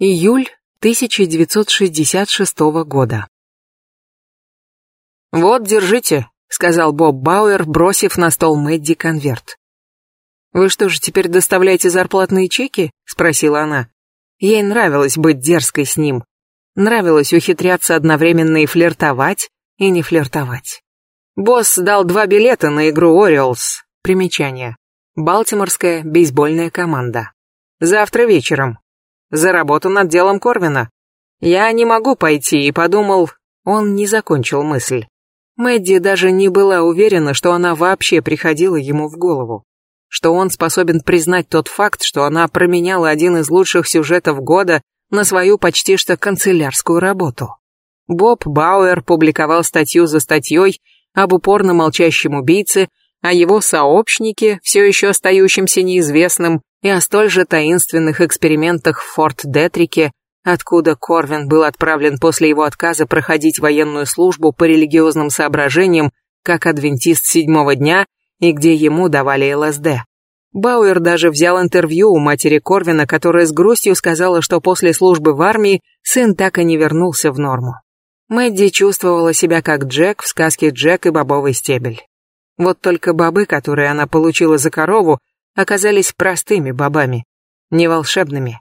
Июль 1966 года. «Вот, держите», — сказал Боб Бауэр, бросив на стол Мэдди конверт. «Вы что же, теперь доставляете зарплатные чеки?» — спросила она. Ей нравилось быть дерзкой с ним. Нравилось ухитряться одновременно и флиртовать, и не флиртовать. Босс дал два билета на игру Orioles. Примечание. Балтиморская бейсбольная команда. Завтра вечером за работу над делом Корвина. Я не могу пойти и подумал, он не закончил мысль. Мэдди даже не была уверена, что она вообще приходила ему в голову. Что он способен признать тот факт, что она променяла один из лучших сюжетов года на свою почти что канцелярскую работу. Боб Бауэр публиковал статью за статьей об упорно молчащем убийце, о его сообщнике, все еще остающемся неизвестным, и о столь же таинственных экспериментах в Форт Детрике, откуда Корвин был отправлен после его отказа проходить военную службу по религиозным соображениям, как адвентист седьмого дня, и где ему давали ЛСД. Бауэр даже взял интервью у матери Корвина, которая с грустью сказала, что после службы в армии сын так и не вернулся в норму. Мэдди чувствовала себя как Джек в сказке «Джек и бобовый стебель». Вот только бобы, которые она получила за корову, оказались простыми бобами, не волшебными.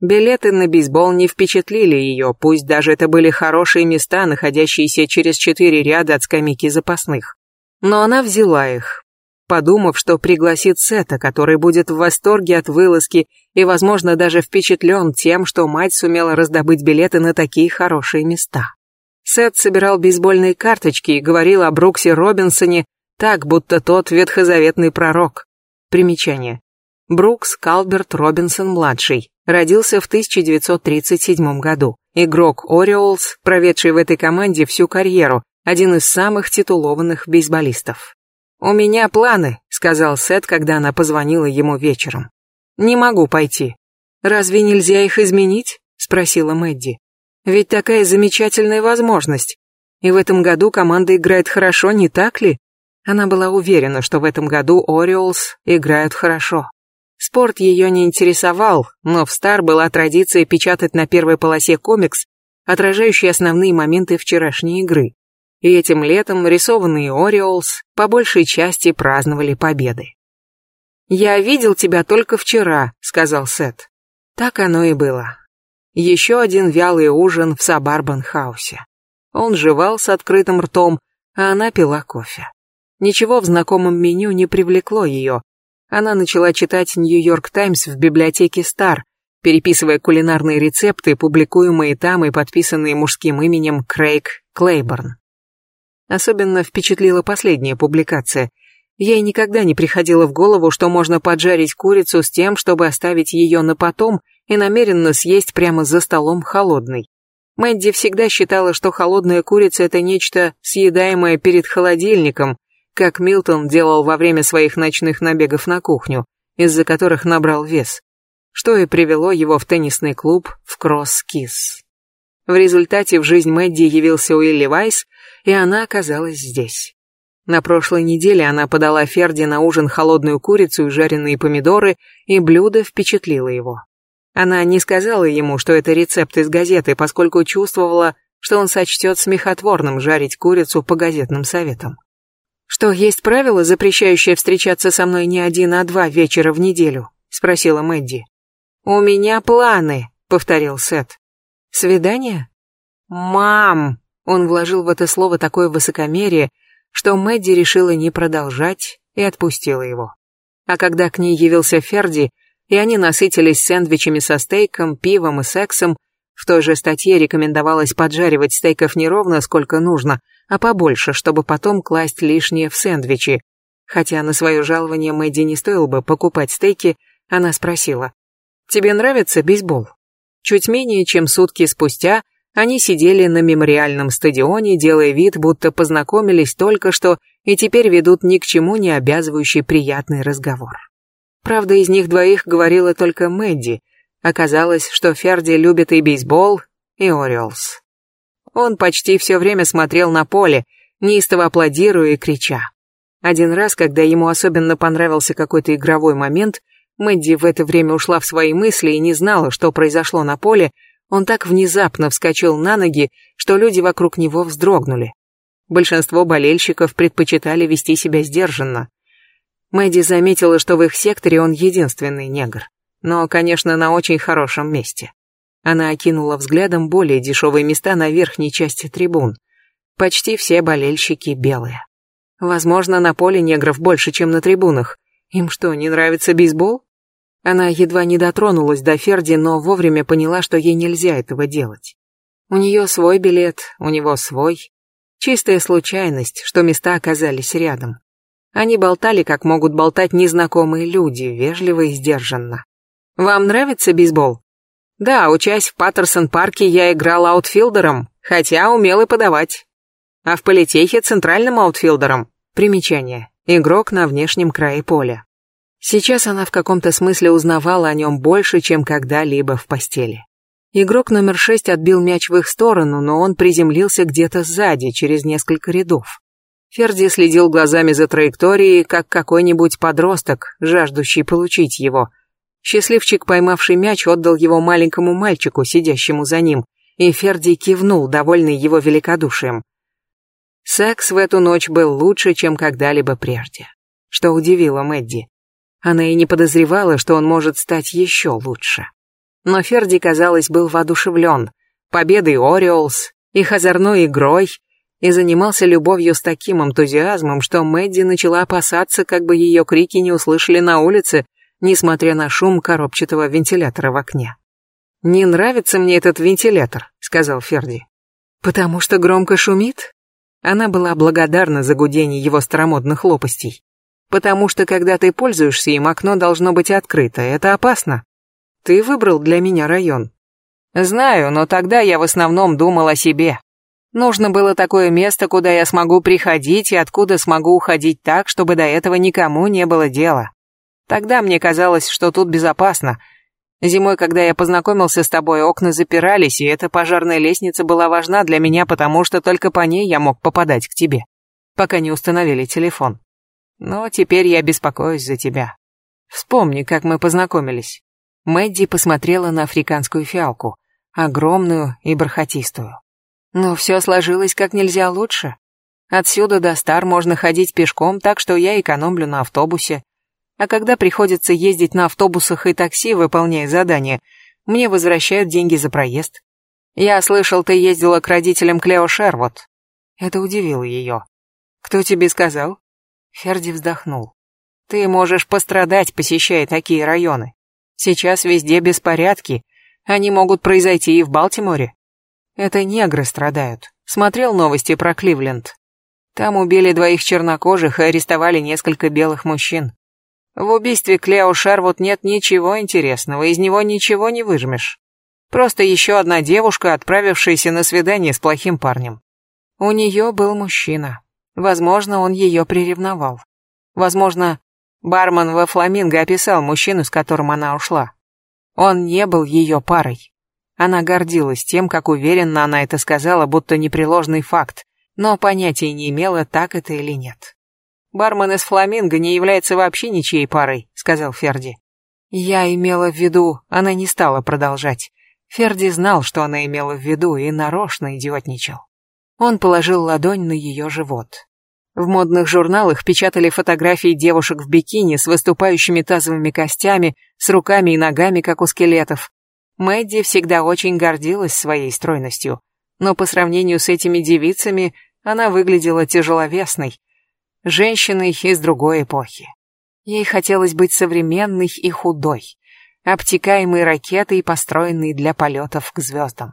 Билеты на бейсбол не впечатлили ее, пусть даже это были хорошие места, находящиеся через четыре ряда от скамейки запасных. Но она взяла их, подумав, что пригласит Сета, который будет в восторге от вылазки и, возможно, даже впечатлен тем, что мать сумела раздобыть билеты на такие хорошие места. Сет собирал бейсбольные карточки и говорил о Бруксе Робинсоне так, будто тот ветхозаветный пророк. Примечание. Брукс Калберт Робинсон-младший. Родился в 1937 году. Игрок Ориолс, проведший в этой команде всю карьеру, один из самых титулованных бейсболистов. «У меня планы», — сказал Сет, когда она позвонила ему вечером. «Не могу пойти». «Разве нельзя их изменить?» — спросила Мэдди. «Ведь такая замечательная возможность. И в этом году команда играет хорошо, не так ли?» Она была уверена, что в этом году Ориолс играют хорошо. Спорт ее не интересовал, но в Стар была традиция печатать на первой полосе комикс, отражающий основные моменты вчерашней игры. И этим летом рисованные Ориолс по большей части праздновали победы. «Я видел тебя только вчера», — сказал Сет. Так оно и было. Еще один вялый ужин в Сабарбан-хаусе. Он жевал с открытым ртом, а она пила кофе. Ничего в знакомом меню не привлекло ее. Она начала читать Нью-Йорк Таймс в библиотеке Стар, переписывая кулинарные рецепты, публикуемые там и подписанные мужским именем Крейг Клейборн. Особенно впечатлила последняя публикация. Ей никогда не приходило в голову, что можно поджарить курицу с тем, чтобы оставить ее на потом и намеренно съесть прямо за столом холодной. Мэдди всегда считала, что холодная курица – это нечто съедаемое перед холодильником, как Милтон делал во время своих ночных набегов на кухню, из-за которых набрал вес, что и привело его в теннисный клуб в Кросс-Кисс. В результате в жизнь Мэдди явился Уилли Вайс, и она оказалась здесь. На прошлой неделе она подала Ферди на ужин холодную курицу и жареные помидоры, и блюдо впечатлило его. Она не сказала ему, что это рецепт из газеты, поскольку чувствовала, что он сочтет смехотворным жарить курицу по газетным советам. «Что, есть правило, запрещающее встречаться со мной не один, а два вечера в неделю?» — спросила Мэдди. «У меня планы», — повторил Сет. «Свидание?» «Мам!» — он вложил в это слово такое высокомерие, что Мэдди решила не продолжать и отпустила его. А когда к ней явился Ферди, и они насытились сэндвичами со стейком, пивом и сексом, в той же статье рекомендовалось поджаривать стейков не ровно сколько нужно, а побольше, чтобы потом класть лишнее в сэндвичи. Хотя на свое жалование Мэдди не стоило бы покупать стейки, она спросила, «Тебе нравится бейсбол?» Чуть менее чем сутки спустя они сидели на мемориальном стадионе, делая вид, будто познакомились только что и теперь ведут ни к чему не обязывающий приятный разговор. Правда, из них двоих говорила только Мэдди. Оказалось, что Ферди любит и бейсбол, и Ориолс. Он почти все время смотрел на поле, неистово аплодируя и крича. Один раз, когда ему особенно понравился какой-то игровой момент, Мэдди в это время ушла в свои мысли и не знала, что произошло на поле, он так внезапно вскочил на ноги, что люди вокруг него вздрогнули. Большинство болельщиков предпочитали вести себя сдержанно. Мэдди заметила, что в их секторе он единственный негр. Но, конечно, на очень хорошем месте. Она окинула взглядом более дешевые места на верхней части трибун. Почти все болельщики белые. Возможно, на поле негров больше, чем на трибунах. Им что, не нравится бейсбол? Она едва не дотронулась до Ферди, но вовремя поняла, что ей нельзя этого делать. У нее свой билет, у него свой. Чистая случайность, что места оказались рядом. Они болтали, как могут болтать незнакомые люди, вежливо и сдержанно. «Вам нравится бейсбол?» «Да, учась в Паттерсон-парке, я играл аутфилдером, хотя умел и подавать. А в политехе центральным аутфилдером. Примечание. Игрок на внешнем крае поля. Сейчас она в каком-то смысле узнавала о нем больше, чем когда-либо в постели. Игрок номер шесть отбил мяч в их сторону, но он приземлился где-то сзади, через несколько рядов. Ферди следил глазами за траекторией, как какой-нибудь подросток, жаждущий получить его. Счастливчик, поймавший мяч, отдал его маленькому мальчику, сидящему за ним, и Ферди кивнул, довольный его великодушием. Секс в эту ночь был лучше, чем когда-либо прежде, что удивило Мэдди. Она и не подозревала, что он может стать еще лучше. Но Ферди, казалось, был воодушевлен победой Ориолс, их озорной игрой, и занимался любовью с таким энтузиазмом, что Мэдди начала опасаться, как бы ее крики не услышали на улице, несмотря на шум коробчатого вентилятора в окне. «Не нравится мне этот вентилятор», — сказал Ферди. «Потому что громко шумит?» Она была благодарна за гудение его старомодных лопастей. «Потому что, когда ты пользуешься им, окно должно быть открыто, это опасно. Ты выбрал для меня район. Знаю, но тогда я в основном думал о себе. Нужно было такое место, куда я смогу приходить и откуда смогу уходить так, чтобы до этого никому не было дела. Тогда мне казалось, что тут безопасно. Зимой, когда я познакомился с тобой, окна запирались, и эта пожарная лестница была важна для меня, потому что только по ней я мог попадать к тебе, пока не установили телефон. Но теперь я беспокоюсь за тебя. Вспомни, как мы познакомились. Мэдди посмотрела на африканскую фиалку, огромную и бархатистую. Но все сложилось как нельзя лучше. Отсюда до Стар можно ходить пешком, так что я экономлю на автобусе. А когда приходится ездить на автобусах и такси, выполняя задания, мне возвращают деньги за проезд. Я слышал, ты ездила к родителям Клео Шервуд. Это удивило ее. Кто тебе сказал? Ферди вздохнул. Ты можешь пострадать, посещая такие районы. Сейчас везде беспорядки. Они могут произойти и в Балтиморе. Это негры страдают. Смотрел новости про Кливленд. Там убили двоих чернокожих и арестовали несколько белых мужчин. В убийстве Клео Шервуд нет ничего интересного, из него ничего не выжмешь. Просто еще одна девушка, отправившаяся на свидание с плохим парнем. У нее был мужчина. Возможно, он ее приревновал. Возможно, Бармен во Фламинго описал мужчину, с которым она ушла. Он не был ее парой. Она гордилась тем, как уверенно она это сказала, будто непреложный факт, но понятия не имела, так это или нет. «Бармен из Фламинго не является вообще ничьей парой», — сказал Ферди. «Я имела в виду...» Она не стала продолжать. Ферди знал, что она имела в виду, и нарочно идиотничал. Он положил ладонь на ее живот. В модных журналах печатали фотографии девушек в бикини с выступающими тазовыми костями, с руками и ногами, как у скелетов. Мэдди всегда очень гордилась своей стройностью, но по сравнению с этими девицами она выглядела тяжеловесной, женщиной из другой эпохи. Ей хотелось быть современной и худой, обтекаемой ракетой, построенной для полетов к звездам.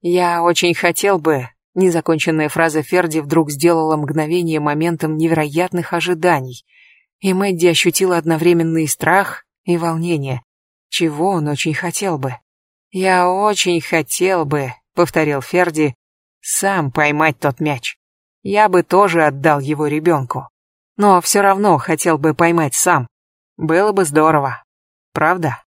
Я очень хотел бы, Незаконченная фраза Ферди вдруг сделала мгновение моментом невероятных ожиданий, и Мэдди ощутила одновременно и страх, и волнение. Чего он очень хотел бы? «Я очень хотел бы», — повторил Ферди, — «сам поймать тот мяч. Я бы тоже отдал его ребенку. Но все равно хотел бы поймать сам. Было бы здорово. Правда?»